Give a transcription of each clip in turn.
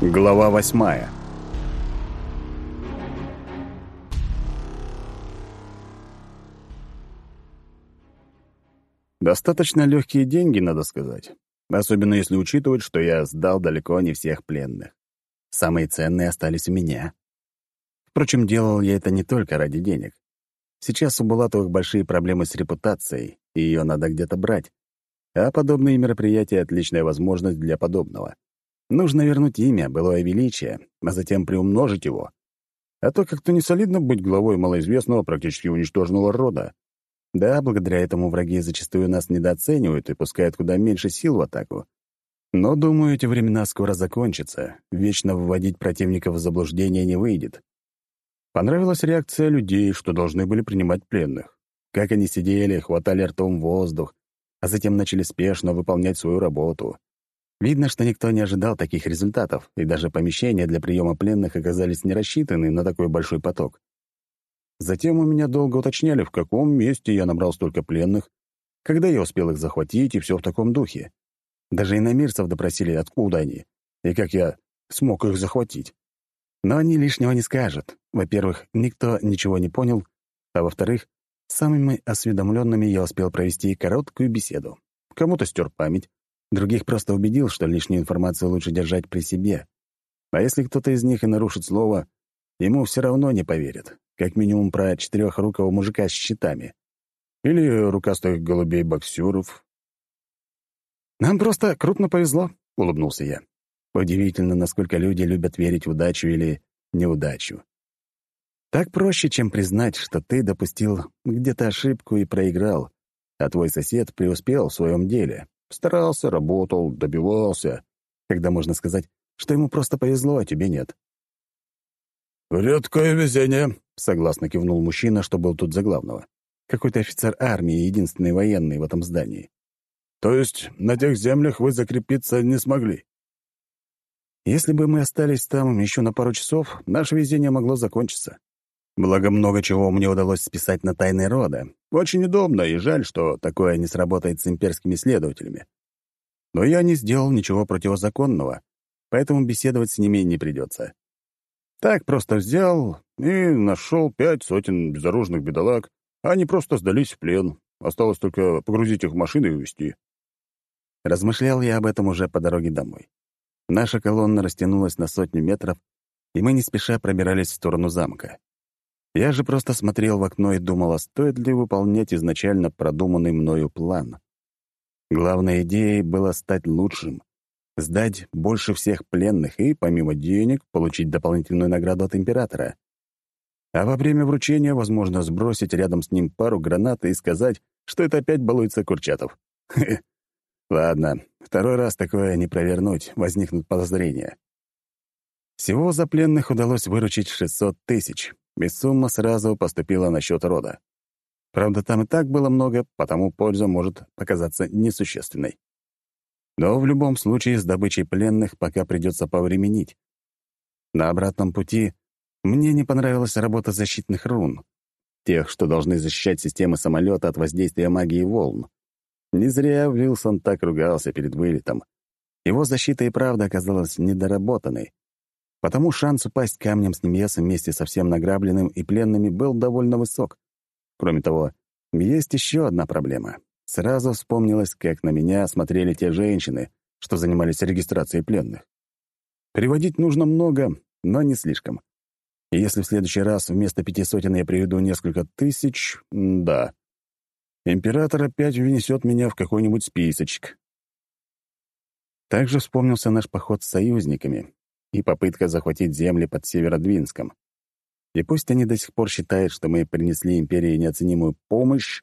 Глава восьмая. Достаточно легкие деньги, надо сказать. Особенно если учитывать, что я сдал далеко не всех пленных. Самые ценные остались у меня. Впрочем, делал я это не только ради денег. Сейчас у Булатовых большие проблемы с репутацией, и ее надо где-то брать. А подобные мероприятия — отличная возможность для подобного. Нужно вернуть имя, былое величие, а затем приумножить его. А то как-то не солидно быть главой малоизвестного, практически уничтоженного рода. Да, благодаря этому враги зачастую нас недооценивают и пускают куда меньше сил в атаку. Но, думаю, эти времена скоро закончатся. Вечно вводить противников в заблуждение не выйдет. Понравилась реакция людей, что должны были принимать пленных. Как они сидели, хватали ртом воздух, а затем начали спешно выполнять свою работу. Видно, что никто не ожидал таких результатов, и даже помещения для приема пленных оказались не рассчитаны на такой большой поток. Затем у меня долго уточняли, в каком месте я набрал столько пленных, когда я успел их захватить, и все в таком духе. Даже иномирцев допросили, откуда они, и как я смог их захватить. Но они лишнего не скажут. Во-первых, никто ничего не понял, а во-вторых, с самыми осведомленными я успел провести короткую беседу. Кому-то стер память, Других просто убедил, что лишнюю информацию лучше держать при себе. А если кто-то из них и нарушит слово, ему все равно не поверят. Как минимум про четырехрукого мужика с щитами. Или рукастых голубей-боксеров. «Нам просто крупно повезло», — улыбнулся я. Удивительно, насколько люди любят верить в удачу или неудачу. Так проще, чем признать, что ты допустил где-то ошибку и проиграл, а твой сосед преуспел в своем деле. Старался, работал, добивался. Когда можно сказать, что ему просто повезло, а тебе нет. «Редкое везение», — согласно кивнул мужчина, что был тут за главного. Какой-то офицер армии, единственный военный в этом здании. «То есть на тех землях вы закрепиться не смогли?» «Если бы мы остались там еще на пару часов, наше везение могло закончиться. Благо, много чего мне удалось списать на тайны рода. Очень удобно, и жаль, что такое не сработает с имперскими следователями. Но я не сделал ничего противозаконного, поэтому беседовать с ними не придется. Так просто взял и нашел пять сотен безоружных бедолаг. Они просто сдались в плен. Осталось только погрузить их в машины и увезти. Размышлял я об этом уже по дороге домой. Наша колонна растянулась на сотню метров, и мы не спеша пробирались в сторону замка. Я же просто смотрел в окно и думал, а стоит ли выполнять изначально продуманный мною план. Главной идеей было стать лучшим, сдать больше всех пленных и, помимо денег, получить дополнительную награду от императора. А во время вручения, возможно, сбросить рядом с ним пару гранат и сказать, что это опять балуется Курчатов. Ладно, второй раз такое не провернуть, возникнут подозрения. Всего за пленных удалось выручить 600 тысяч, и сумма сразу поступила на счет рода. Правда, там и так было много, потому польза может показаться несущественной. Но в любом случае с добычей пленных пока придется повременить. На обратном пути мне не понравилась работа защитных рун, тех, что должны защищать системы самолета от воздействия магии волн. Не зря Вилсон так ругался перед вылетом. Его защита и правда оказалась недоработанной, Потому шанс упасть камнем с Немеса вместе со всем награбленным и пленными был довольно высок. Кроме того, есть еще одна проблема. Сразу вспомнилось, как на меня смотрели те женщины, что занимались регистрацией пленных. Переводить нужно много, но не слишком. И если в следующий раз вместо пяти сотен я приведу несколько тысяч, да. Император опять внесет меня в какой-нибудь списочек. Также вспомнился наш поход с союзниками, и попытка захватить земли под Северодвинском. И пусть они до сих пор считают, что мы принесли империи неоценимую помощь,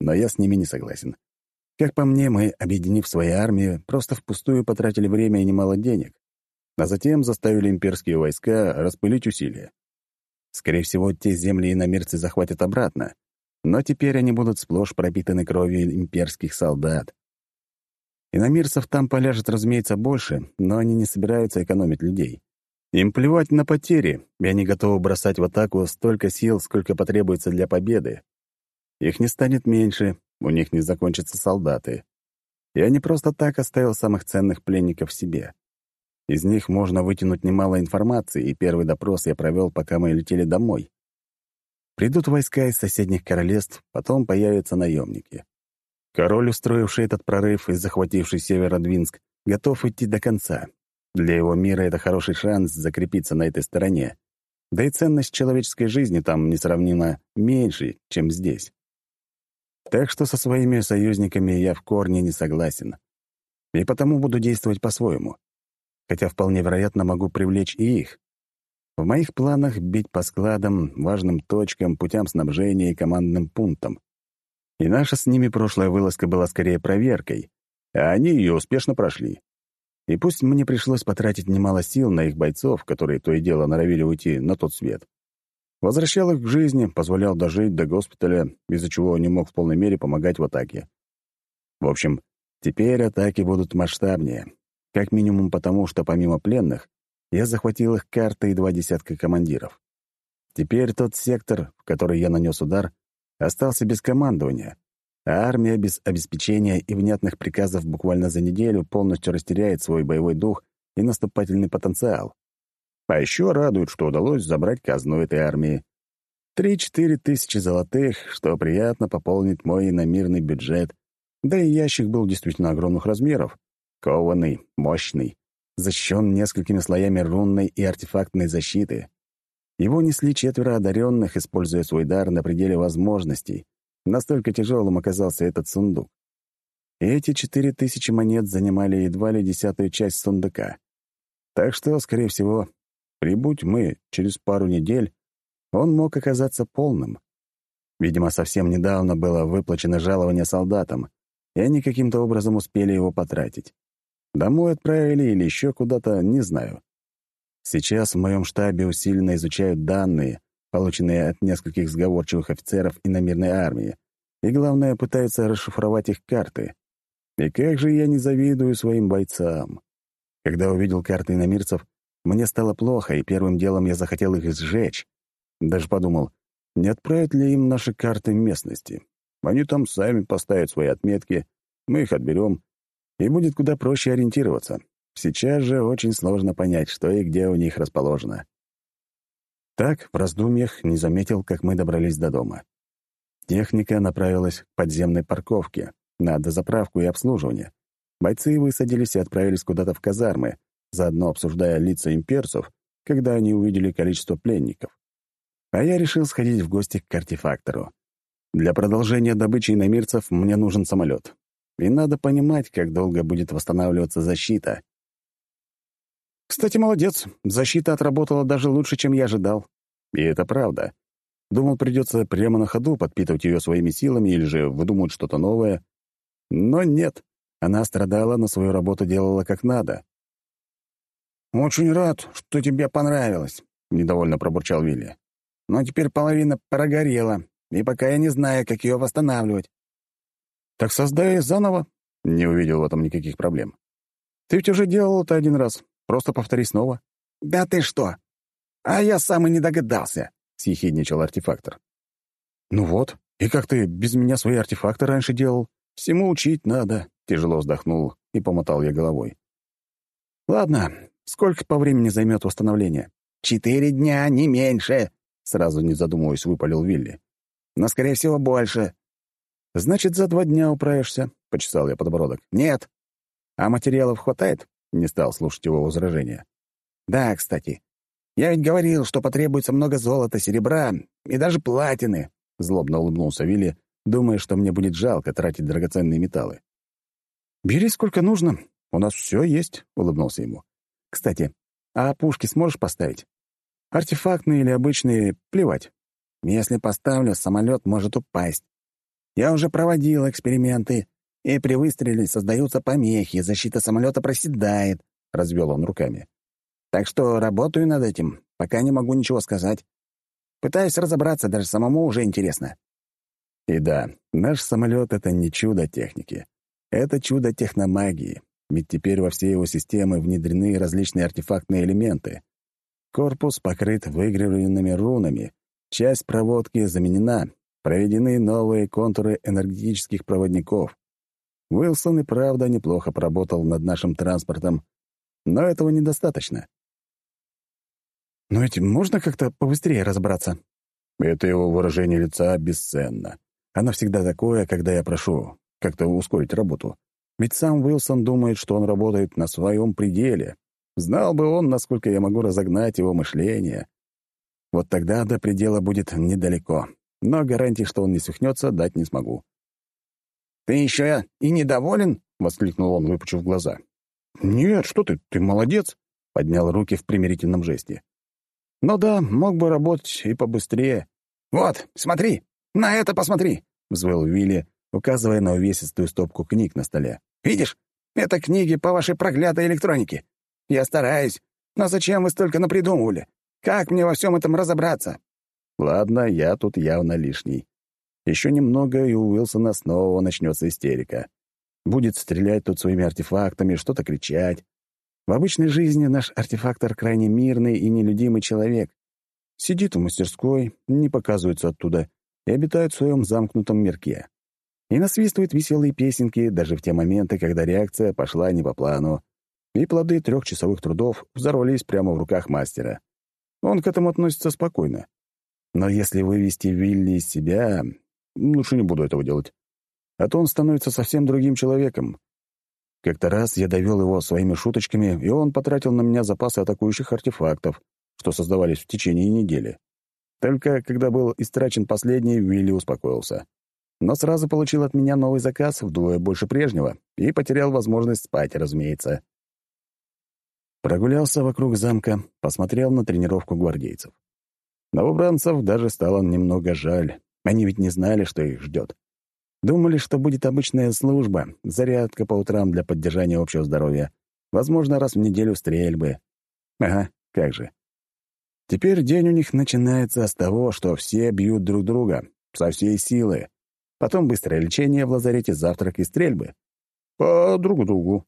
но я с ними не согласен. Как по мне, мы, объединив свои армии, просто впустую потратили время и немало денег, а затем заставили имперские войска распылить усилия. Скорее всего, те земли иномерцы захватят обратно, но теперь они будут сплошь пропитаны кровью имперских солдат. Иномирцев там поляжет, разумеется, больше, но они не собираются экономить людей. Им плевать на потери, и они готовы бросать в атаку столько сил, сколько потребуется для победы. Их не станет меньше, у них не закончатся солдаты. Я не просто так оставил самых ценных пленников себе. Из них можно вытянуть немало информации, и первый допрос я провел, пока мы летели домой. Придут войска из соседних королевств, потом появятся наемники. Король, устроивший этот прорыв и захвативший Северодвинск, готов идти до конца. Для его мира это хороший шанс закрепиться на этой стороне. Да и ценность человеческой жизни там несравнимо меньше, чем здесь. Так что со своими союзниками я в корне не согласен. И потому буду действовать по-своему хотя вполне вероятно могу привлечь и их. В моих планах бить по складам, важным точкам, путям снабжения и командным пунктам. И наша с ними прошлая вылазка была скорее проверкой, а они ее успешно прошли. И пусть мне пришлось потратить немало сил на их бойцов, которые то и дело норовили уйти на тот свет. Возвращал их к жизни, позволял дожить до госпиталя, из-за чего не мог в полной мере помогать в атаке. В общем, теперь атаки будут масштабнее, как минимум потому, что помимо пленных, я захватил их карты и два десятка командиров. Теперь тот сектор, в который я нанес удар, остался без командования, а армия без обеспечения и внятных приказов буквально за неделю полностью растеряет свой боевой дух и наступательный потенциал. А еще радует, что удалось забрать казну этой армии. Три-четыре тысячи золотых, что приятно пополнит мой иномирный бюджет, да и ящик был действительно огромных размеров. Кованный, мощный, защищен несколькими слоями рунной и артефактной защиты. Его несли четверо одаренных, используя свой дар на пределе возможностей. Настолько тяжелым оказался этот сундук. Эти четыре тысячи монет занимали едва ли десятую часть сундука. Так что, скорее всего, прибудь мы через пару недель, он мог оказаться полным. Видимо, совсем недавно было выплачено жалование солдатам, и они каким-то образом успели его потратить. Домой отправили или еще куда-то, не знаю. Сейчас в моем штабе усиленно изучают данные, полученные от нескольких сговорчивых офицеров иномирной армии, и, главное, пытаются расшифровать их карты. И как же я не завидую своим бойцам. Когда увидел карты иномирцев, мне стало плохо, и первым делом я захотел их сжечь. Даже подумал, не отправят ли им наши карты местности. Они там сами поставят свои отметки, мы их отберем, и будет куда проще ориентироваться. Сейчас же очень сложно понять, что и где у них расположено. Так, в раздумьях, не заметил, как мы добрались до дома. Техника направилась к подземной парковке, на дозаправку и обслуживание. Бойцы высадились и отправились куда-то в казармы, заодно обсуждая лица имперцев, когда они увидели количество пленников. А я решил сходить в гости к артефактору. Для продолжения добычи иномирцев мне нужен самолет. И надо понимать, как долго будет восстанавливаться защита. Кстати, молодец. Защита отработала даже лучше, чем я ожидал. И это правда. Думал, придется прямо на ходу подпитывать ее своими силами или же выдумать что-то новое. Но нет. Она страдала, но свою работу делала как надо. «Очень рад, что тебе понравилось», — недовольно пробурчал Вилли. «Но теперь половина прогорела, и пока я не знаю, как ее восстанавливать. «Так создай заново». Не увидел в этом никаких проблем. «Ты ведь уже делал это один раз. Просто повтори снова». «Да ты что? А я сам и не догадался», — съехидничал артефактор. «Ну вот, и как ты без меня свои артефакты раньше делал? Всему учить надо», — тяжело вздохнул и помотал я головой. «Ладно, сколько по времени займет восстановление?» «Четыре дня, не меньше», — сразу не задумываясь, выпалил Вилли. «Но, скорее всего, больше. «Значит, за два дня управишься», — почесал я подбородок. «Нет». «А материалов хватает?» — не стал слушать его возражения. «Да, кстати. Я ведь говорил, что потребуется много золота, серебра и даже платины», — злобно улыбнулся Вилли, думая, что мне будет жалко тратить драгоценные металлы. «Бери сколько нужно. У нас все есть», — улыбнулся ему. «Кстати, а пушки сможешь поставить? Артефактные или обычные — плевать. Если поставлю, самолет может упасть. Я уже проводил эксперименты, и при выстреле создаются помехи, защита самолета проседает», — развел он руками. «Так что работаю над этим, пока не могу ничего сказать. Пытаюсь разобраться, даже самому уже интересно». И да, наш самолет — это не чудо техники. Это чудо техномагии, ведь теперь во все его системы внедрены различные артефактные элементы. Корпус покрыт выгравированными рунами, часть проводки заменена, Проведены новые контуры энергетических проводников. Уилсон и правда неплохо поработал над нашим транспортом. но этого недостаточно. «Но этим можно как-то побыстрее разобраться?» Это его выражение лица бесценно. Оно всегда такое, когда я прошу как-то ускорить работу. Ведь сам Уилсон думает, что он работает на своем пределе. Знал бы он, насколько я могу разогнать его мышление. Вот тогда до предела будет недалеко. Но гарантий, что он не свихнется, дать не смогу. «Ты еще и недоволен?» — воскликнул он, выпучив глаза. «Нет, что ты, ты молодец!» — поднял руки в примирительном жесте. «Ну да, мог бы работать и побыстрее». «Вот, смотри, на это посмотри!» — взвыл Вилли, указывая на увесистую стопку книг на столе. «Видишь, это книги по вашей проклятой электронике. Я стараюсь, но зачем вы столько напридумывали? Как мне во всем этом разобраться?» «Ладно, я тут явно лишний. Еще немного, и у Уилсона снова начнется истерика. Будет стрелять тут своими артефактами, что-то кричать. В обычной жизни наш артефактор крайне мирный и нелюдимый человек. Сидит в мастерской, не показывается оттуда и обитает в своем замкнутом мирке и насвистывает веселые песенки даже в те моменты, когда реакция пошла не по плану, и плоды трехчасовых трудов взорвались прямо в руках мастера. Он к этому относится спокойно. Но если вывести Вилли из себя, лучше не буду этого делать. А то он становится совсем другим человеком. Как-то раз я довел его своими шуточками, и он потратил на меня запасы атакующих артефактов, что создавались в течение недели. Только когда был истрачен последний, Вилли успокоился но сразу получил от меня новый заказ вдвое больше прежнего и потерял возможность спать, разумеется. Прогулялся вокруг замка, посмотрел на тренировку гвардейцев. Новобранцев даже стало немного жаль. Они ведь не знали, что их ждет. Думали, что будет обычная служба, зарядка по утрам для поддержания общего здоровья, возможно, раз в неделю стрельбы. Ага, как же. Теперь день у них начинается с того, что все бьют друг друга со всей силы. Потом быстрое лечение в лазарете, завтрак и стрельбы. По друг другу.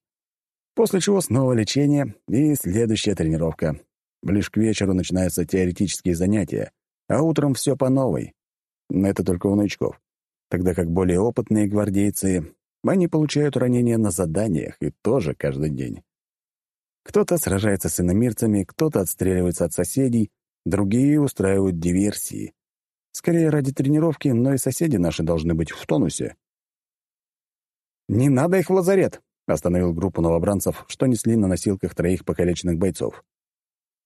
После чего снова лечение и следующая тренировка. Лишь к вечеру начинаются теоретические занятия, а утром все по новой. Это только у новичков. Тогда как более опытные гвардейцы, они получают ранения на заданиях и тоже каждый день. Кто-то сражается с иномирцами, кто-то отстреливается от соседей, другие устраивают диверсии. Скорее ради тренировки, но и соседи наши должны быть в тонусе. «Не надо их в лазарет!» — остановил группу новобранцев, что несли на носилках троих покалеченных бойцов.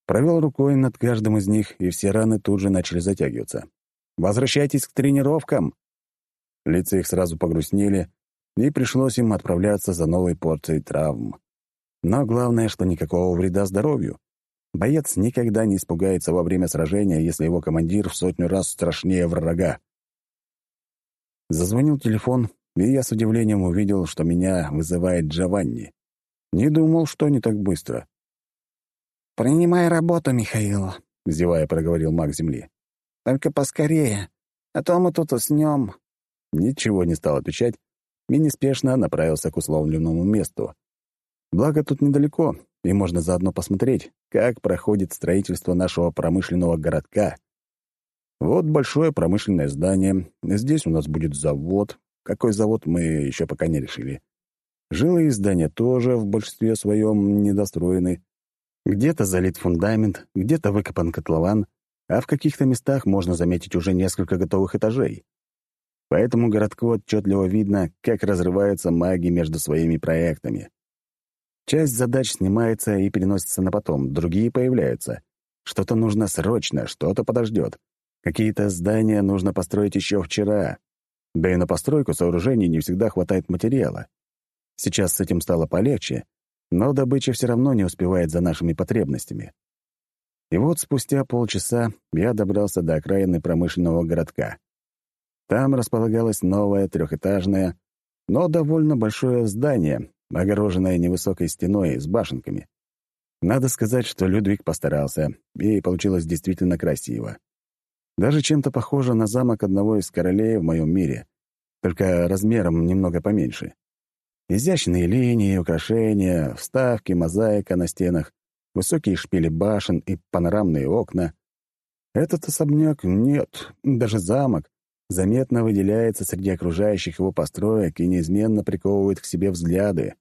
Провел рукой над каждым из них, и все раны тут же начали затягиваться. «Возвращайтесь к тренировкам!» Лица их сразу погрустнели, и пришлось им отправляться за новой порцией травм. Но главное, что никакого вреда здоровью. Боец никогда не испугается во время сражения, если его командир в сотню раз страшнее врага. Зазвонил телефон, и я с удивлением увидел, что меня вызывает Джованни. Не думал, что не так быстро. «Принимай работу, Михаил», — зевая проговорил маг Земли. «Только поскорее, а то мы тут уснем». Ничего не стал отвечать и неспешно направился к условленному месту. Благо тут недалеко, и можно заодно посмотреть, как проходит строительство нашего промышленного городка. Вот большое промышленное здание, здесь у нас будет завод. Какой завод, мы еще пока не решили. Жилые здания тоже в большинстве своем недостроены. Где-то залит фундамент, где-то выкопан котлован, а в каких-то местах можно заметить уже несколько готовых этажей. Поэтому городку отчетливо видно, как разрываются маги между своими проектами. Часть задач снимается и переносится на потом, другие появляются. Что-то нужно срочно, что-то подождет. Какие-то здания нужно построить еще вчера. Да и на постройку сооружений не всегда хватает материала. Сейчас с этим стало полегче, но добыча все равно не успевает за нашими потребностями. И вот спустя полчаса я добрался до окраины промышленного городка. Там располагалось новое трехэтажное, но довольно большое здание, огороженная невысокой стеной с башенками. Надо сказать, что Людвиг постарался, и получилось действительно красиво. Даже чем-то похоже на замок одного из королей в моем мире, только размером немного поменьше. Изящные линии, украшения, вставки, мозаика на стенах, высокие шпили башен и панорамные окна. Этот особняк нет, даже замок, заметно выделяется среди окружающих его построек и неизменно приковывает к себе взгляды.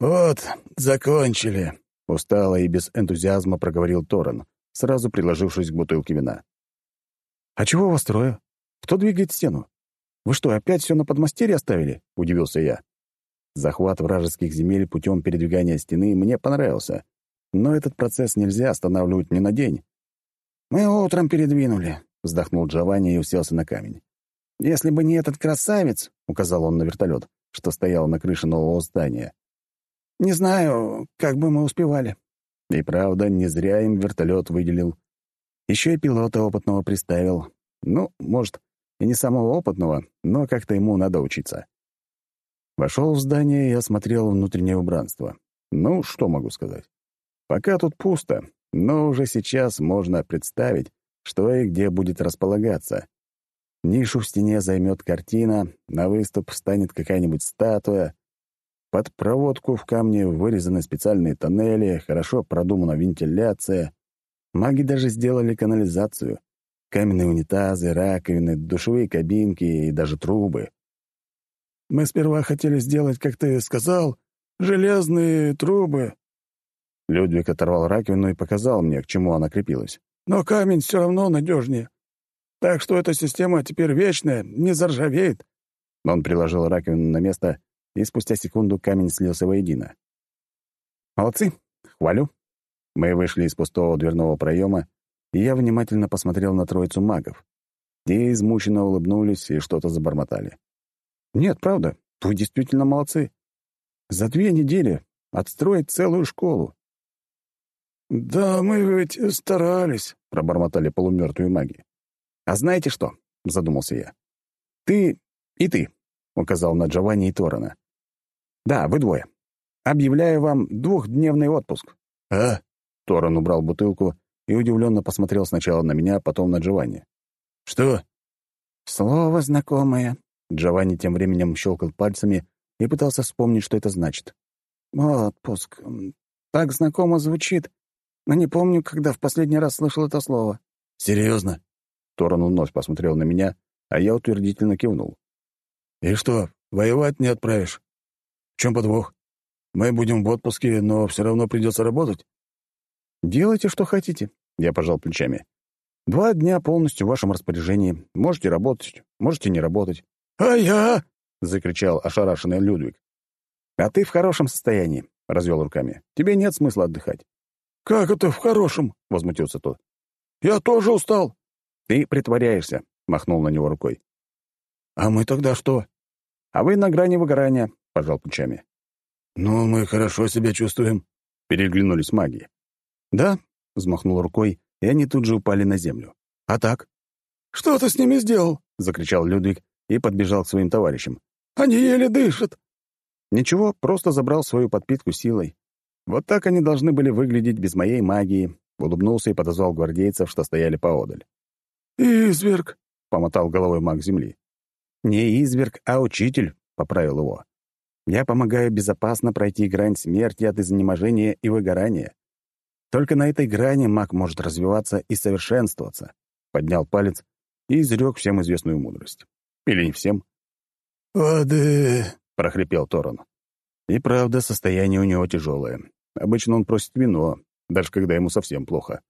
«Вот, закончили», — устало и без энтузиазма проговорил Торрен, сразу приложившись к бутылке вина. «А чего вас трое? Кто двигает стену? Вы что, опять все на подмастерье оставили?» — удивился я. Захват вражеских земель путем передвигания стены мне понравился, но этот процесс нельзя останавливать ни на день. «Мы утром передвинули», — вздохнул Джованни и уселся на камень. «Если бы не этот красавец», — указал он на вертолет, что стоял на крыше нового здания, «не знаю, как бы мы успевали». И правда, не зря им вертолет выделил. Еще и пилота опытного приставил. Ну, может, и не самого опытного, но как-то ему надо учиться. Вошел в здание и осмотрел внутреннее убранство. Ну, что могу сказать? Пока тут пусто, но уже сейчас можно представить, что и где будет располагаться. Нишу в стене займет картина, на выступ встанет какая-нибудь статуя. Под проводку в камне вырезаны специальные тоннели, хорошо продумана вентиляция. Маги даже сделали канализацию. Каменные унитазы, раковины, душевые кабинки и даже трубы. Мы сперва хотели сделать, как ты сказал, железные трубы». Людвиг оторвал раковину и показал мне, к чему она крепилась. «Но камень все равно надежнее. Так что эта система теперь вечная, не заржавеет». Он приложил раковину на место, и спустя секунду камень слился воедино. «Молодцы, хвалю». Мы вышли из пустого дверного проема, и я внимательно посмотрел на троицу магов. Те измученно улыбнулись и что-то забормотали. Нет, правда, вы действительно молодцы. За две недели отстроить целую школу. «Да мы ведь старались», — пробормотали полумертвые маги. «А знаете что?» — задумался я. «Ты и ты», — указал на Джованни и Торана. «Да, вы двое. Объявляю вам двухдневный отпуск». «А?» — Торан убрал бутылку и удивленно посмотрел сначала на меня, потом на Джованни. «Что?» «Слово знакомое», Джованни тем временем щелкал пальцами и пытался вспомнить, что это значит. «Отпуск. Так знакомо звучит, но не помню, когда в последний раз слышал это слово». «Серьезно?» Торон вновь посмотрел на меня, а я утвердительно кивнул. «И что, воевать не отправишь? В чем подвох? Мы будем в отпуске, но все равно придется работать?» «Делайте, что хотите», — я пожал плечами. «Два дня полностью в вашем распоряжении. Можете работать, можете не работать. «А я?» — закричал ошарашенный Людвиг. «А ты в хорошем состоянии», — развел руками. «Тебе нет смысла отдыхать». «Как это в хорошем?» — возмутился тот. «Я тоже устал». «Ты притворяешься», — махнул на него рукой. «А мы тогда что?» «А вы на грани выгорания», — пожал плечами. «Ну, мы хорошо себя чувствуем», — переглянулись маги. «Да», — взмахнул рукой, и они тут же упали на землю. «А так?» «Что ты с ними сделал?» — закричал Людвиг и подбежал к своим товарищам. «Они еле дышат!» Ничего, просто забрал свою подпитку силой. Вот так они должны были выглядеть без моей магии. Улыбнулся и подозвал гвардейцев, что стояли поодаль. «Изверг!» — помотал головой маг земли. «Не изверг, а учитель», — поправил его. «Я помогаю безопасно пройти грань смерти от изнеможения и выгорания. Только на этой грани маг может развиваться и совершенствоваться», — поднял палец и изрек всем известную мудрость. Или не всем? «Воды!» — прохрипел Торон. И правда, состояние у него тяжелое. Обычно он просит вино, даже когда ему совсем плохо.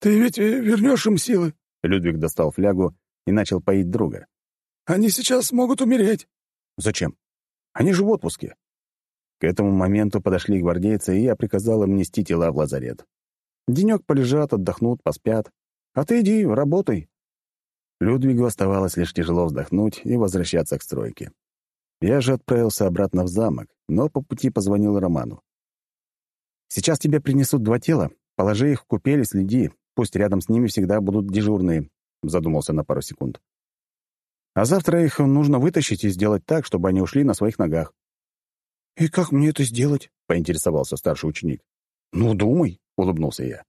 «Ты ведь вернешь им силы?» Людвиг достал флягу и начал поить друга. «Они сейчас могут умереть». «Зачем? Они же в отпуске». К этому моменту подошли гвардейцы, и я приказал им нести тела в лазарет. Денек полежат, отдохнут, поспят. А ты иди, работай. Людвигу оставалось лишь тяжело вздохнуть и возвращаться к стройке. Я же отправился обратно в замок, но по пути позвонил Роману. «Сейчас тебе принесут два тела. Положи их в купель и следи. Пусть рядом с ними всегда будут дежурные», — задумался на пару секунд. «А завтра их нужно вытащить и сделать так, чтобы они ушли на своих ногах». «И как мне это сделать?» — поинтересовался старший ученик. «Ну, думай», — улыбнулся я.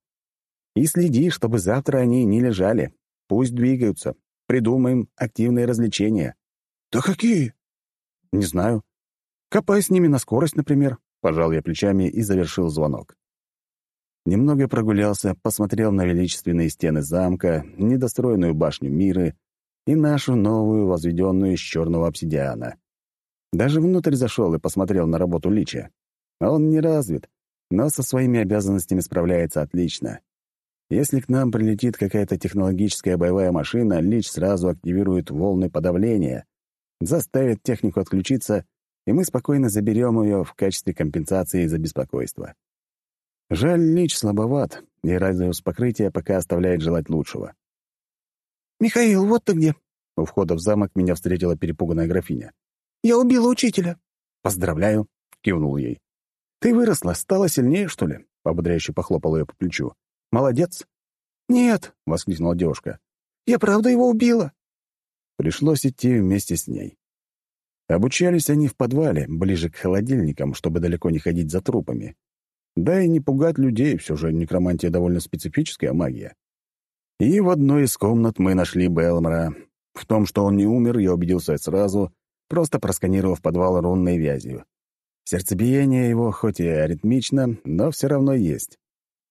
«И следи, чтобы завтра они не лежали. Пусть двигаются. Придумаем активные развлечения. Да какие? Не знаю. Копай с ними на скорость, например. Пожал я плечами и завершил звонок. Немного прогулялся, посмотрел на величественные стены замка, недостроенную башню Миры и нашу новую, возведенную из черного обсидиана. Даже внутрь зашел и посмотрел на работу Лича. Он не развит, но со своими обязанностями справляется отлично. Если к нам прилетит какая-то технологическая боевая машина, Лич сразу активирует волны подавления, заставит технику отключиться, и мы спокойно заберем ее в качестве компенсации за беспокойство. Жаль, Лич слабоват, и радиус покрытия пока оставляет желать лучшего. «Михаил, вот ты где!» У входа в замок меня встретила перепуганная графиня. «Я убила учителя!» «Поздравляю!» — кивнул ей. «Ты выросла, стала сильнее, что ли?» — ободряюще похлопал ее по плечу. «Молодец!» «Нет!» — воскликнула девушка. «Я правда его убила!» Пришлось идти вместе с ней. Обучались они в подвале, ближе к холодильникам, чтобы далеко не ходить за трупами. Да и не пугать людей, все же некромантия довольно специфическая магия. И в одной из комнат мы нашли Белмора. В том, что он не умер, я убедился сразу, просто просканировав подвал рунной вязью. Сердцебиение его хоть и аритмично, но все равно есть.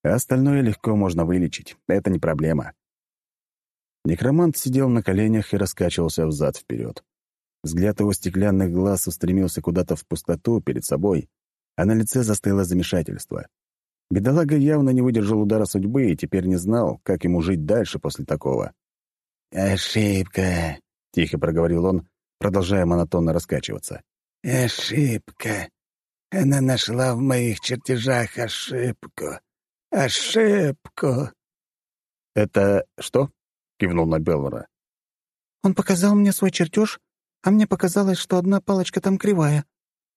А остальное легко можно вылечить, это не проблема. Некромант сидел на коленях и раскачивался взад-вперед. Взгляд его стеклянных глаз устремился куда-то в пустоту перед собой, а на лице застыло замешательство. Бедолага явно не выдержал удара судьбы и теперь не знал, как ему жить дальше после такого. «Ошибка», — тихо проговорил он, продолжая монотонно раскачиваться. «Ошибка. Она нашла в моих чертежах ошибку. Ошибку». «Это что?» — кивнул на Белвара. «Он показал мне свой чертеж, а мне показалось, что одна палочка там кривая.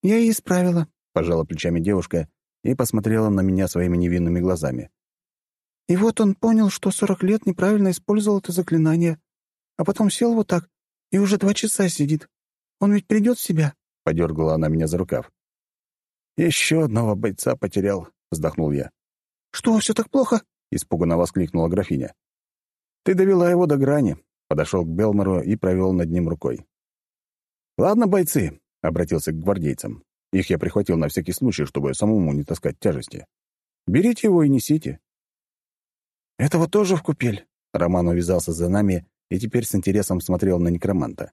Я и исправила», — пожала плечами девушка и посмотрела на меня своими невинными глазами. «И вот он понял, что сорок лет неправильно использовал это заклинание, а потом сел вот так и уже два часа сидит. Он ведь придет в себя?» — подергала она меня за рукав. «Еще одного бойца потерял», — вздохнул я. «Что, все так плохо?» — испуганно воскликнула графиня. «Ты довела его до грани», — подошел к Белмору и провел над ним рукой. «Ладно, бойцы», — обратился к гвардейцам. Их я прихватил на всякий случай, чтобы самому не таскать тяжести. «Берите его и несите». «Этого тоже в купель?» Роман увязался за нами и теперь с интересом смотрел на некроманта.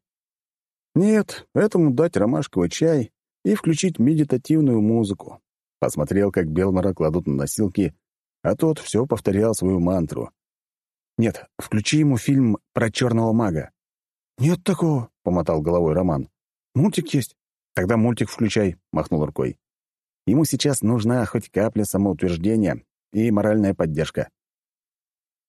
«Нет, этому дать ромашковый чай и включить медитативную музыку». Посмотрел, как Белмора кладут на носилки, а тот все повторял свою мантру. «Нет, включи ему фильм про черного мага». «Нет такого», — помотал головой Роман. «Мультик есть». «Тогда мультик включай», — махнул рукой. «Ему сейчас нужна хоть капля самоутверждения и моральная поддержка».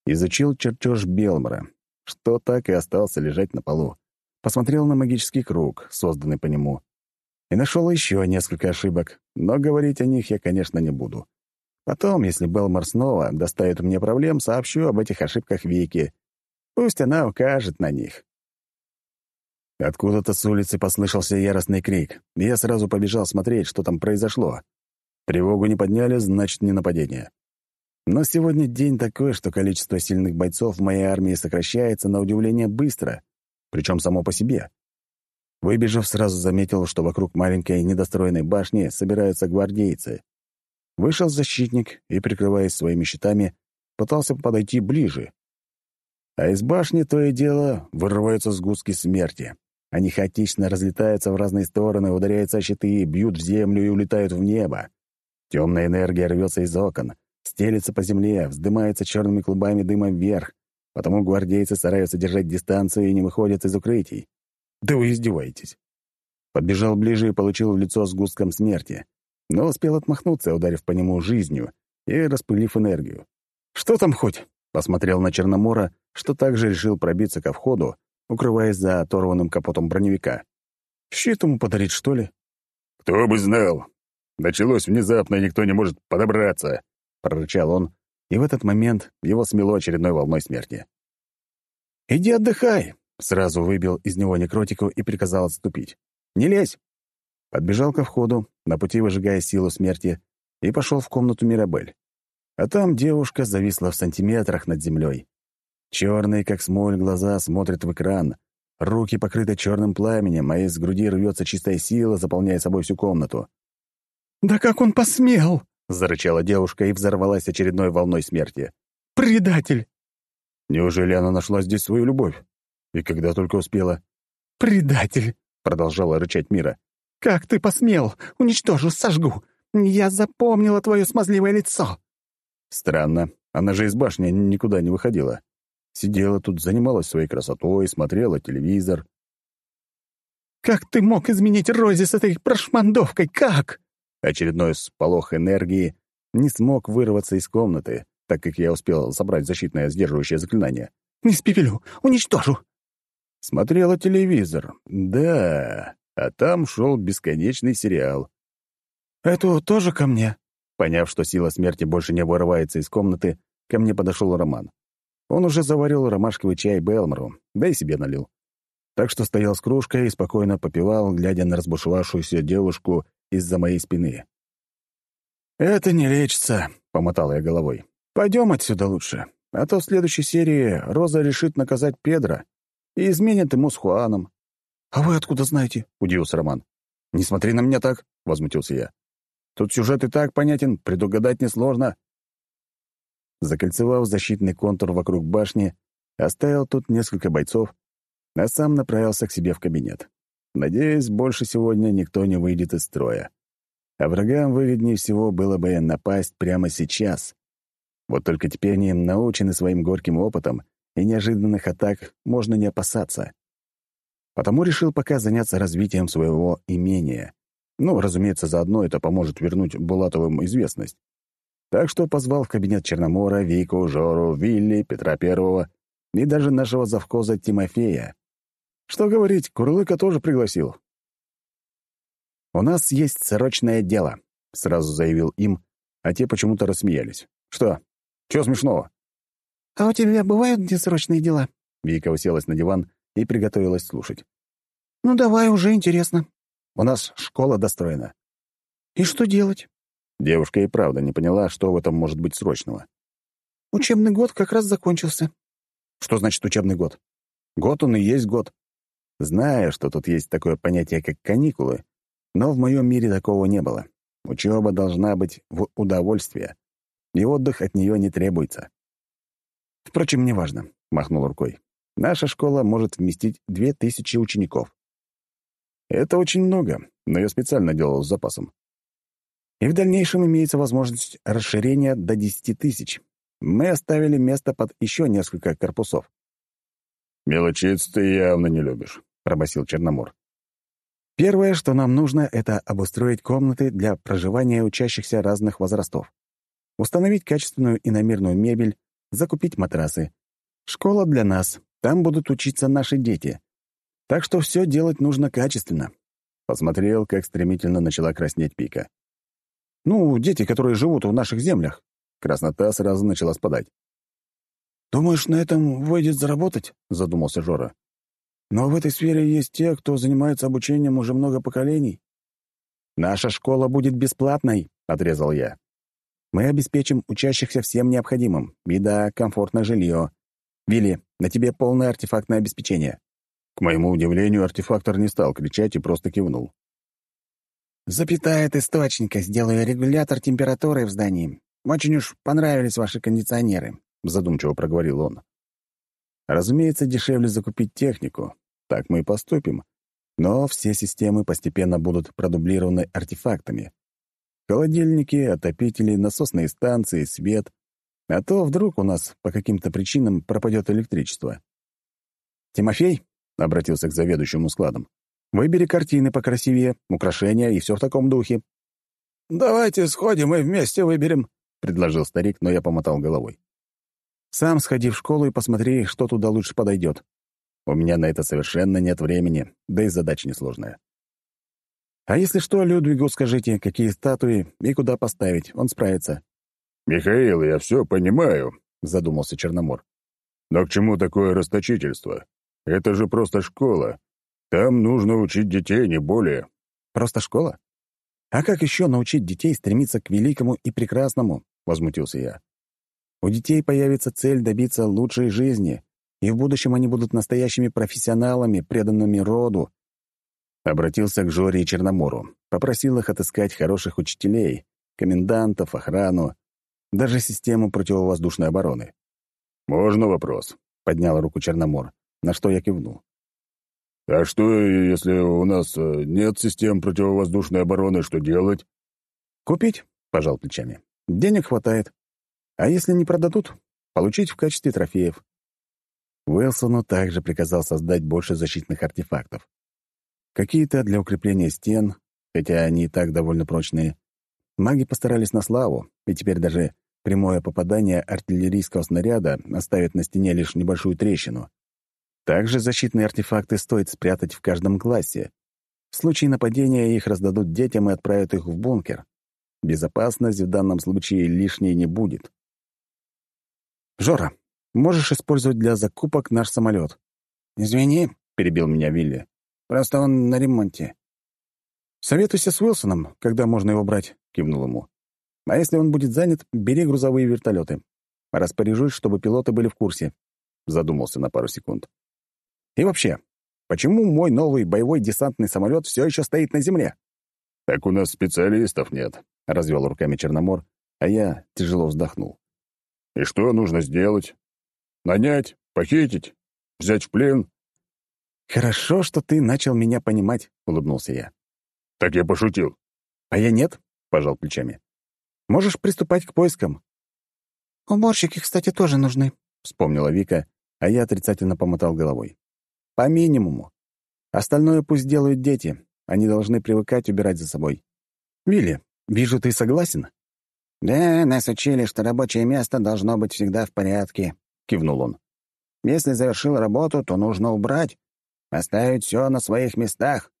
Изучил чертеж Белмора, что так и остался лежать на полу. Посмотрел на магический круг, созданный по нему. И нашел еще несколько ошибок, но говорить о них я, конечно, не буду. Потом, если Белмор снова доставит мне проблем, сообщу об этих ошибках Вики. Пусть она укажет на них. Откуда-то с улицы послышался яростный крик, я сразу побежал смотреть, что там произошло. Тревогу не подняли, значит, не нападение. Но сегодня день такой, что количество сильных бойцов в моей армии сокращается на удивление быстро, причем само по себе. Выбежав, сразу заметил, что вокруг маленькой недостроенной башни собираются гвардейцы. Вышел защитник и, прикрываясь своими щитами, пытался подойти ближе. А из башни то и дело вырываются сгустки смерти. Они хаотично разлетаются в разные стороны, ударяются о щиты, бьют в землю и улетают в небо. Темная энергия рвется из окон, стелится по земле, вздымается черными клубами дыма вверх, потому гвардейцы стараются держать дистанцию и не выходят из укрытий. Да вы издеваетесь. Подбежал ближе и получил в лицо сгустком смерти, но успел отмахнуться, ударив по нему жизнью и распылив энергию. «Что там хоть?» — посмотрел на Черномора, что также решил пробиться ко входу, укрываясь за оторванным капотом броневика. «Щит ему подарить, что ли?» «Кто бы знал! Началось внезапно, и никто не может подобраться!» — прорычал он, и в этот момент его смело очередной волной смерти. «Иди отдыхай!» — сразу выбил из него некротику и приказал отступить. «Не лезь!» Подбежал ко входу, на пути выжигая силу смерти, и пошел в комнату Мирабель. А там девушка зависла в сантиметрах над землей. Черные, как смоль, глаза смотрят в экран. Руки покрыты черным пламенем, а из груди рвется чистая сила, заполняя собой всю комнату. «Да как он посмел!» — зарычала девушка и взорвалась очередной волной смерти. «Предатель!» Неужели она нашла здесь свою любовь? И когда только успела? «Предатель!» — продолжала рычать Мира. «Как ты посмел? Уничтожу, сожгу! Я запомнила твое смазливое лицо!» Странно, она же из башни никуда не выходила. Сидела тут, занималась своей красотой, смотрела телевизор. «Как ты мог изменить Рози с этой прошмандовкой? Как?» Очередной сполох энергии не смог вырваться из комнаты, так как я успел собрать защитное сдерживающее заклинание. «Не спепелю! Уничтожу!» Смотрела телевизор. Да, а там шел бесконечный сериал. «Эту тоже ко мне?» Поняв, что сила смерти больше не вырывается из комнаты, ко мне подошел Роман. Он уже заварил ромашковый чай Белмору, да и себе налил. Так что стоял с кружкой и спокойно попивал, глядя на разбушевавшуюся девушку из-за моей спины. «Это не лечится», — помотал я головой. «Пойдем отсюда лучше, а то в следующей серии Роза решит наказать Педро и изменит ему с Хуаном». «А вы откуда знаете?» — удивился Роман. «Не смотри на меня так», — возмутился я. «Тут сюжет и так понятен, предугадать несложно». Закольцевав защитный контур вокруг башни, оставил тут несколько бойцов, а сам направился к себе в кабинет. Надеюсь, больше сегодня никто не выйдет из строя. А врагам выгоднее всего было бы напасть прямо сейчас. Вот только теперь они научены своим горьким опытом, и неожиданных атак можно не опасаться. Потому решил пока заняться развитием своего имения. Ну, разумеется, заодно это поможет вернуть Булатовым известность. Так что позвал в кабинет Черномора, Вику, Жору, Вилли, Петра Первого и даже нашего завхоза Тимофея. Что говорить, Курлыка тоже пригласил. «У нас есть срочное дело», — сразу заявил им, а те почему-то рассмеялись. «Что? Чего смешного?» «А у тебя бывают несрочные дела?» Вика уселась на диван и приготовилась слушать. «Ну давай, уже интересно. У нас школа достроена». «И что делать?» Девушка и правда не поняла, что в этом может быть срочного. «Учебный год как раз закончился». «Что значит учебный год? Год он и есть год. Знаю, что тут есть такое понятие, как каникулы, но в моем мире такого не было. Учеба должна быть в удовольствие, и отдых от нее не требуется. Впрочем, неважно, — махнул рукой. Наша школа может вместить две тысячи учеников. Это очень много, но я специально делал с запасом. И в дальнейшем имеется возможность расширения до десяти тысяч. Мы оставили место под еще несколько корпусов. «Мелочиц ты явно не любишь», — пробасил Черномор. «Первое, что нам нужно, это обустроить комнаты для проживания учащихся разных возрастов, установить качественную иномерную мебель, закупить матрасы. Школа для нас, там будут учиться наши дети. Так что все делать нужно качественно». Посмотрел, как стремительно начала краснеть пика. «Ну, дети, которые живут в наших землях». Краснота сразу начала спадать. «Думаешь, на этом выйдет заработать?» — задумался Жора. «Но в этой сфере есть те, кто занимается обучением уже много поколений». «Наша школа будет бесплатной», — отрезал я. «Мы обеспечим учащихся всем необходимым. Еда, комфортное жилье. Вилли, на тебе полное артефактное обеспечение». К моему удивлению, артефактор не стал кричать и просто кивнул. «Запитая от источника, сделаю регулятор температуры в здании. Очень уж понравились ваши кондиционеры. — задумчиво проговорил он. «Разумеется, дешевле закупить технику. Так мы и поступим. Но все системы постепенно будут продублированы артефактами. Холодильники, отопители, насосные станции, свет. А то вдруг у нас по каким-то причинам пропадет электричество. «Тимофей», — обратился к заведующему складом, «выбери картины покрасивее, украшения и все в таком духе». «Давайте сходим и вместе выберем», — предложил старик, но я помотал головой. Сам сходи в школу и посмотри, что туда лучше подойдет. У меня на это совершенно нет времени, да и задача несложная. А если что, Людвигу скажите, какие статуи и куда поставить, он справится. «Михаил, я все понимаю», — задумался Черномор. «Но к чему такое расточительство? Это же просто школа. Там нужно учить детей, не более». «Просто школа? А как еще научить детей стремиться к великому и прекрасному?» — возмутился я. У детей появится цель добиться лучшей жизни, и в будущем они будут настоящими профессионалами, преданными роду. Обратился к Жоре и Черномору, попросил их отыскать хороших учителей, комендантов, охрану, даже систему противовоздушной обороны. «Можно вопрос?» — поднял руку Черномор, на что я кивнул. «А что, если у нас э, нет систем противовоздушной обороны, что делать?» «Купить?» — пожал плечами. «Денег хватает. А если не продадут, получить в качестве трофеев». Уилсону также приказал создать больше защитных артефактов. Какие-то для укрепления стен, хотя они и так довольно прочные. Маги постарались на славу, и теперь даже прямое попадание артиллерийского снаряда оставит на стене лишь небольшую трещину. Также защитные артефакты стоит спрятать в каждом классе. В случае нападения их раздадут детям и отправят их в бункер. Безопасность в данном случае лишней не будет. «Жора, можешь использовать для закупок наш самолет?» «Извини», — перебил меня Вилли. «Просто он на ремонте». «Советуйся с Уилсоном, когда можно его брать», — кивнул ему. «А если он будет занят, бери грузовые вертолеты. Распоряжусь, чтобы пилоты были в курсе». Задумался на пару секунд. «И вообще, почему мой новый боевой десантный самолет все еще стоит на земле?» «Так у нас специалистов нет», — развел руками Черномор, а я тяжело вздохнул. «И что нужно сделать? Нанять? Похитить? Взять в плен?» «Хорошо, что ты начал меня понимать», — улыбнулся я. «Так я пошутил». «А я нет», — пожал плечами. «Можешь приступать к поискам». «Уборщики, кстати, тоже нужны», — вспомнила Вика, а я отрицательно помотал головой. «По минимуму. Остальное пусть делают дети. Они должны привыкать убирать за собой. Вилли, вижу, ты согласен?» «Да, нас учили, что рабочее место должно быть всегда в порядке», — кивнул он. «Если завершил работу, то нужно убрать, оставить все на своих местах.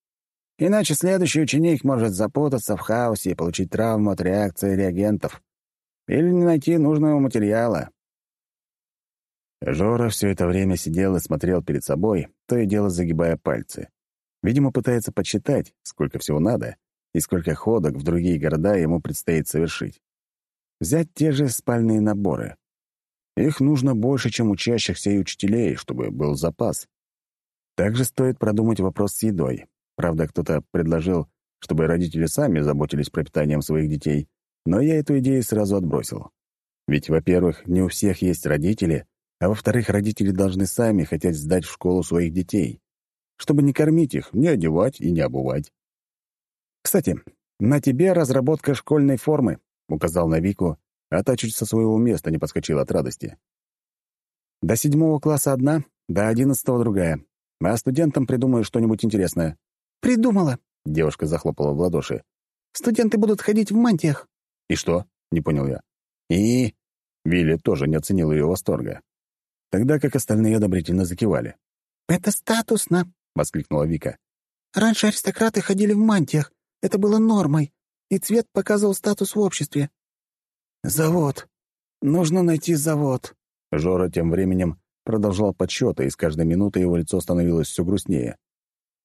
Иначе следующий ученик может запутаться в хаосе и получить травму от реакции реагентов. Или не найти нужного материала. Жора все это время сидел и смотрел перед собой, то и дело загибая пальцы. Видимо, пытается подсчитать, сколько всего надо и сколько ходок в другие города ему предстоит совершить. Взять те же спальные наборы. Их нужно больше, чем учащихся и учителей, чтобы был запас. Также стоит продумать вопрос с едой. Правда, кто-то предложил, чтобы родители сами заботились пропитанием своих детей, но я эту идею сразу отбросил. Ведь, во-первых, не у всех есть родители, а во-вторых, родители должны сами хотеть сдать в школу своих детей, чтобы не кормить их, не одевать и не обувать. «Кстати, на тебе разработка школьной формы», — указал на Вику, а та чуть со своего места не подскочила от радости. «До седьмого класса одна, до одиннадцатого другая, а студентам придумаю что-нибудь интересное». «Придумала!» — девушка захлопала в ладоши. «Студенты будут ходить в мантиях». «И что?» — не понял я. «И...» Вилли тоже не оценил ее восторга. Тогда как остальные одобрительно закивали. «Это статусно!» — воскликнула Вика. «Раньше аристократы ходили в мантиях. Это было нормой, и цвет показывал статус в обществе». «Завод. Нужно найти завод». Жора тем временем продолжал подсчеты, и с каждой минутой его лицо становилось все грустнее.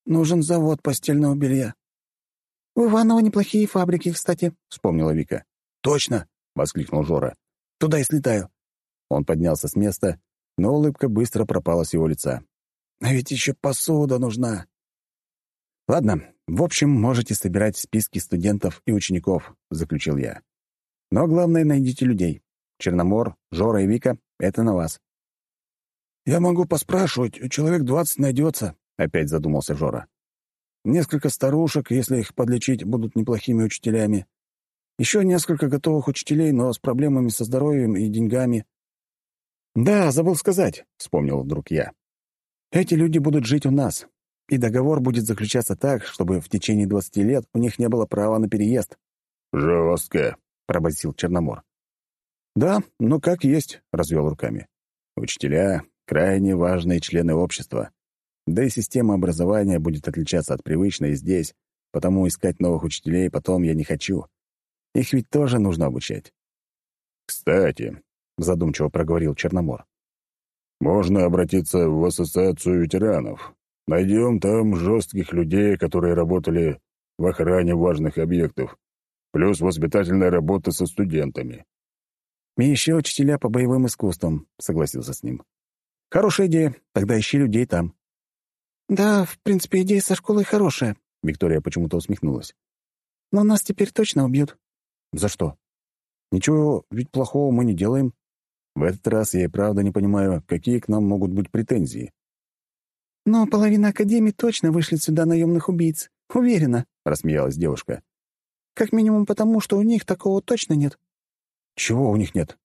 Нужен завод постельного белья. У Иванова неплохие фабрики, кстати, — вспомнила Вика. Точно, — воскликнул Жора. Туда и слетаю. Он поднялся с места, но улыбка быстро пропала с его лица. А ведь еще посуда нужна. Ладно, в общем, можете собирать списки студентов и учеников, — заключил я. Но главное, найдите людей. Черномор, Жора и Вика — это на вас. «Я могу поспрашивать, человек двадцать найдется», Опять задумался Жора. Несколько старушек, если их подлечить, будут неплохими учителями. Еще несколько готовых учителей, но с проблемами со здоровьем и деньгами. «Да, забыл сказать», — вспомнил вдруг я. «Эти люди будут жить у нас, и договор будет заключаться так, чтобы в течение двадцати лет у них не было права на переезд». «Жестко», — пробасил Черномор. «Да, ну как есть», — развел руками. «Учителя — крайне важные члены общества. Да и система образования будет отличаться от привычной здесь, потому искать новых учителей потом я не хочу. Их ведь тоже нужно обучать. «Кстати», — задумчиво проговорил Черномор, «можно обратиться в ассоциацию ветеранов. Найдем там жестких людей, которые работали в охране важных объектов, плюс воспитательная работа со студентами». «И еще учителя по боевым искусствам», — согласился с ним. «Хорошая идея. Тогда ищи людей там». «Да, в принципе, идея со школой хорошая», — Виктория почему-то усмехнулась. «Но нас теперь точно убьют». «За что? Ничего ведь плохого мы не делаем. В этот раз я и правда не понимаю, какие к нам могут быть претензии». «Но половина Академии точно вышлет сюда наемных убийц. Уверена», — рассмеялась девушка. Как минимум потому, что у них такого точно нет». «Чего у них нет?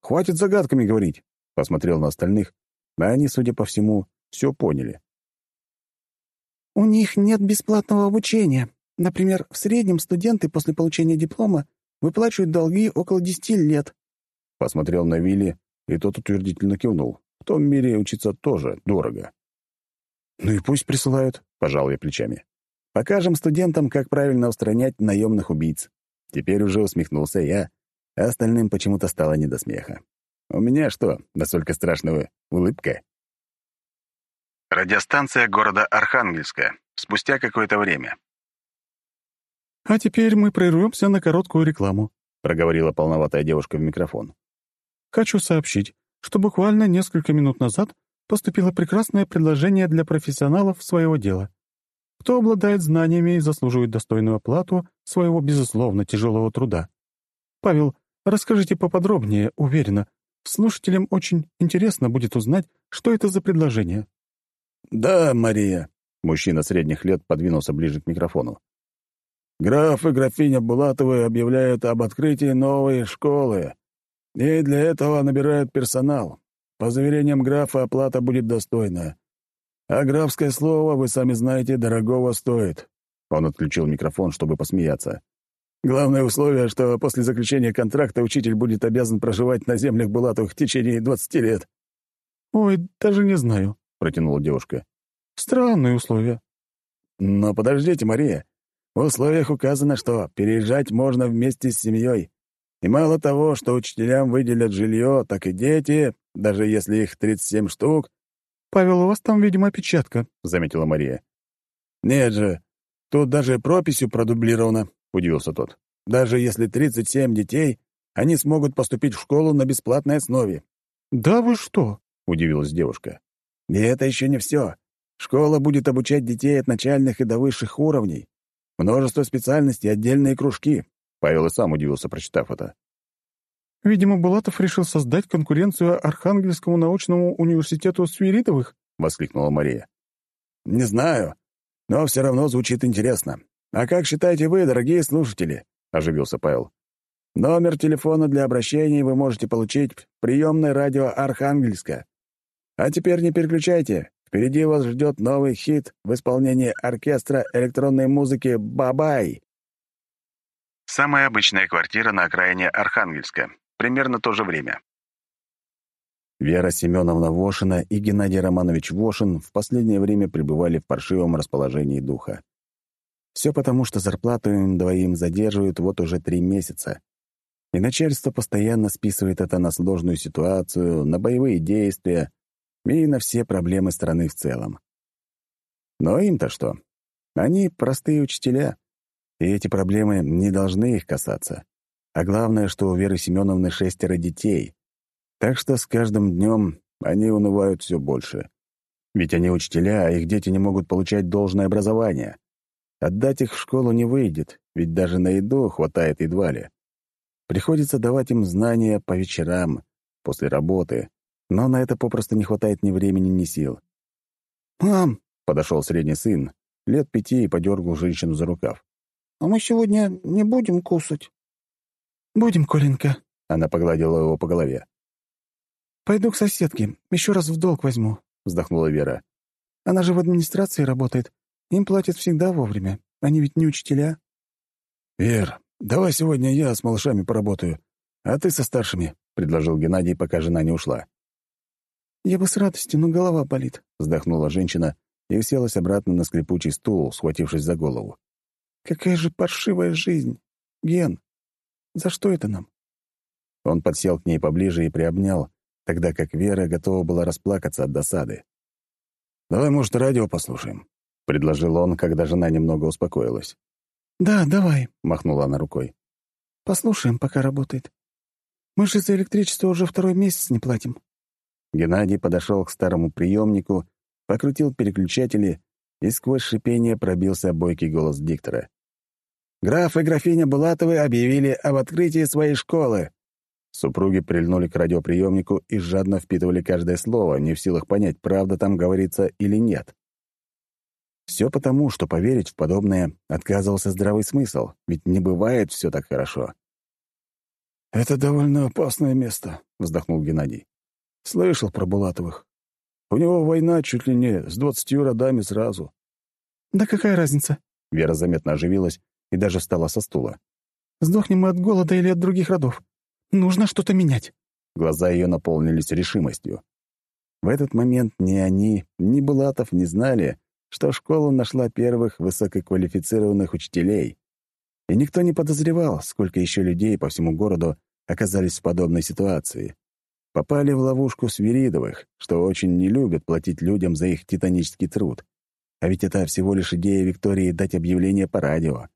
Хватит загадками говорить», — посмотрел на остальных, а они, судя по всему, все поняли. «У них нет бесплатного обучения. Например, в среднем студенты после получения диплома выплачивают долги около десяти лет». Посмотрел на Вилли, и тот утвердительно кивнул. В том мире учиться тоже дорого. «Ну и пусть присылают», — пожал я плечами. «Покажем студентам, как правильно устранять наемных убийц». Теперь уже усмехнулся я, а остальным почему-то стало не до смеха. «У меня что, настолько страшного улыбка?» Радиостанция города Архангельска. Спустя какое-то время. «А теперь мы прервемся на короткую рекламу», — проговорила полноватая девушка в микрофон. «Хочу сообщить, что буквально несколько минут назад поступило прекрасное предложение для профессионалов своего дела. Кто обладает знаниями и заслуживает достойную оплату своего, безусловно, тяжелого труда. Павел, расскажите поподробнее, уверенно. Слушателям очень интересно будет узнать, что это за предложение». «Да, Мария», — мужчина средних лет подвинулся ближе к микрофону. «Граф и графиня Булатовы объявляют об открытии новой школы, и для этого набирают персонал. По заверениям графа, оплата будет достойная. А графское слово, вы сами знаете, дорогого стоит». Он отключил микрофон, чтобы посмеяться. «Главное условие, что после заключения контракта учитель будет обязан проживать на землях Булатовых в течение двадцати лет». «Ой, даже не знаю», — протянула девушка. «Странные условия». «Но подождите, Мария. В условиях указано, что переезжать можно вместе с семьей. И мало того, что учителям выделят жилье, так и дети, даже если их 37 штук. «Павел, у вас там, видимо, опечатка», — заметила Мария. «Нет же, тут даже прописью продублировано», — удивился тот. «Даже если 37 детей, они смогут поступить в школу на бесплатной основе». «Да вы что?» — удивилась девушка. «И это еще не все. Школа будет обучать детей от начальных и до высших уровней. Множество специальностей, отдельные кружки. Павел и сам удивился, прочитав это. «Видимо, Булатов решил создать конкуренцию Архангельскому научному университету Свиридовых?» — воскликнула Мария. «Не знаю, но все равно звучит интересно. А как считаете вы, дорогие слушатели?» — оживился Павел. «Номер телефона для обращений вы можете получить в приемной радио Архангельска. А теперь не переключайте. Впереди вас ждет новый хит в исполнении оркестра электронной музыки «Бабай». Самая обычная квартира на окраине Архангельска. Примерно то же время. Вера Семеновна Вошина и Геннадий Романович Вошин в последнее время пребывали в паршивом расположении духа. Все потому, что зарплату им двоим задерживают вот уже три месяца. И начальство постоянно списывает это на сложную ситуацию, на боевые действия и на все проблемы страны в целом. Но им-то что? Они простые учителя, и эти проблемы не должны их касаться. А главное, что у Веры Семеновны шестеро детей. Так что с каждым днем они унывают все больше. Ведь они учителя, а их дети не могут получать должное образование. Отдать их в школу не выйдет, ведь даже на еду хватает едва ли. Приходится давать им знания по вечерам, после работы, но на это попросту не хватает ни времени, ни сил. «Мам!» — подошел средний сын, лет пяти, и подергал женщину за рукав. «А мы сегодня не будем кусать?» «Будем, Коленька», — она погладила его по голове. «Пойду к соседке, еще раз в долг возьму», — вздохнула Вера. «Она же в администрации работает. Им платят всегда вовремя. Они ведь не учителя». «Вер, давай сегодня я с малышами поработаю, а ты со старшими», — предложил Геннадий, пока жена не ушла. «Я бы с радостью, но голова болит», — вздохнула женщина и уселась обратно на скрипучий стул, схватившись за голову. Какая же паршивая жизнь. Ген, за что это нам? Он подсел к ней поближе и приобнял, тогда как Вера готова была расплакаться от досады. «Давай, может, радио послушаем», — предложил он, когда жена немного успокоилась. «Да, давай», — махнула она рукой. «Послушаем, пока работает. Мы же за электричество уже второй месяц не платим». Геннадий подошел к старому приемнику, покрутил переключатели, и сквозь шипение пробился бойкий голос диктора. Граф и графиня Булатовы объявили об открытии своей школы. Супруги прильнули к радиоприемнику и жадно впитывали каждое слово, не в силах понять, правда там говорится или нет. Все потому, что поверить в подобное отказывался здравый смысл, ведь не бывает все так хорошо. «Это довольно опасное место», — вздохнул Геннадий. «Слышал про Булатовых. У него война чуть ли не с двадцатью родами сразу». «Да какая разница?» Вера заметно оживилась и даже встала со стула. «Сдохнем мы от голода или от других родов. Нужно что-то менять». Глаза ее наполнились решимостью. В этот момент ни они, ни Булатов не знали, что школа нашла первых высококвалифицированных учителей. И никто не подозревал, сколько еще людей по всему городу оказались в подобной ситуации. Попали в ловушку Свиридовых, что очень не любят платить людям за их титанический труд. А ведь это всего лишь идея Виктории дать объявление по радио.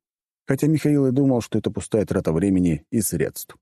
Хотя Михаил и думал, что это пустая трата времени и средств.